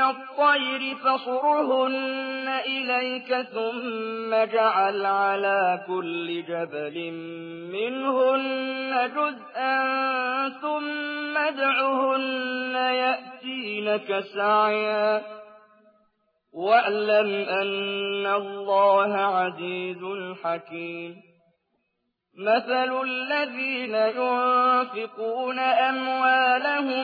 مِّنَ الطَّيْرِ فَصُرْهُنَّ إِلَيْكَ ثُمَّ اجْعَلْ عَلَىٰ كُلِّ جَبَلٍ مِّنْهُنَّ جُزْءًا ثُمَّ ادْعُهُنَّ يَأْتِينَكَ سَعْيًا. وَاعْلَمْ أَنَّ اللَّهَ عَزِيزٌ حَكِيمٌ. مَثَلُ الَّذِينَ يُنفِقُونَ أَمْوَالَهُمْ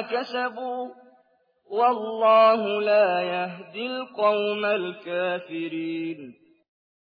كسبوا والله لا يهدي القوم الكافرين